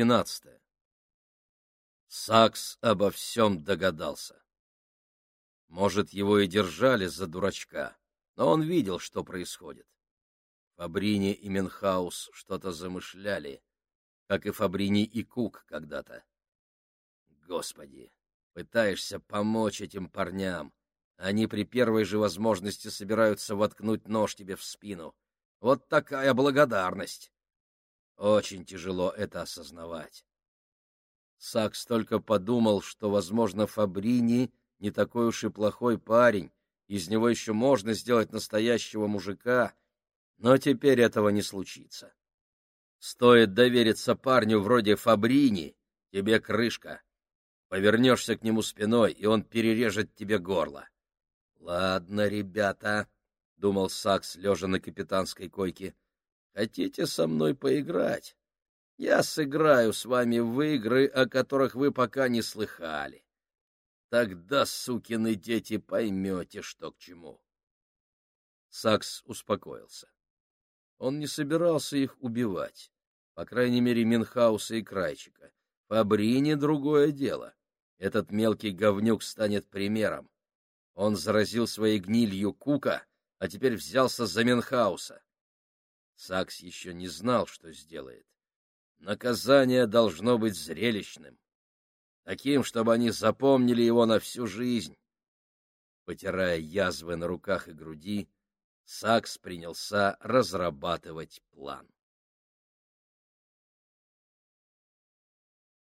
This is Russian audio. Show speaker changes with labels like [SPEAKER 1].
[SPEAKER 1] двенадцатая. Сакс обо всем догадался. Может, его и держали за дурачка, но он видел, что происходит. Фабрини и Менхаус что-то замышляли, как и Фабрини и Кук когда-то. Господи, пытаешься помочь этим парням. Они при первой же возможности собираются воткнуть нож тебе в спину. Вот такая благодарность. Очень тяжело это осознавать. Сакс только подумал, что, возможно, Фабрини не такой уж и плохой парень, из него еще можно сделать настоящего мужика, но теперь этого не случится. Стоит довериться парню вроде Фабрини, тебе крышка. Повернешься к нему спиной, и он перережет тебе горло. — Ладно, ребята, — думал Сакс, лежа на капитанской койке, — хотите со мной поиграть? Я сыграю с вами в игры, о которых вы пока не слыхали. Тогда, сукины дети, поймете, что к чему. Сакс успокоился. Он не собирался их убивать, по крайней мере, Минхауса и Крайчика. Фабрини — другое дело. Этот мелкий говнюк станет примером. Он заразил своей гнилью Кука, а теперь взялся за Минхауса. Сакс еще не знал, что сделает. Наказание должно быть зрелищным. Таким, чтобы они запомнили его на всю жизнь. Потирая язвы на руках и груди, Сакс принялся разрабатывать план.